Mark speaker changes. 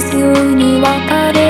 Speaker 1: 数にわかる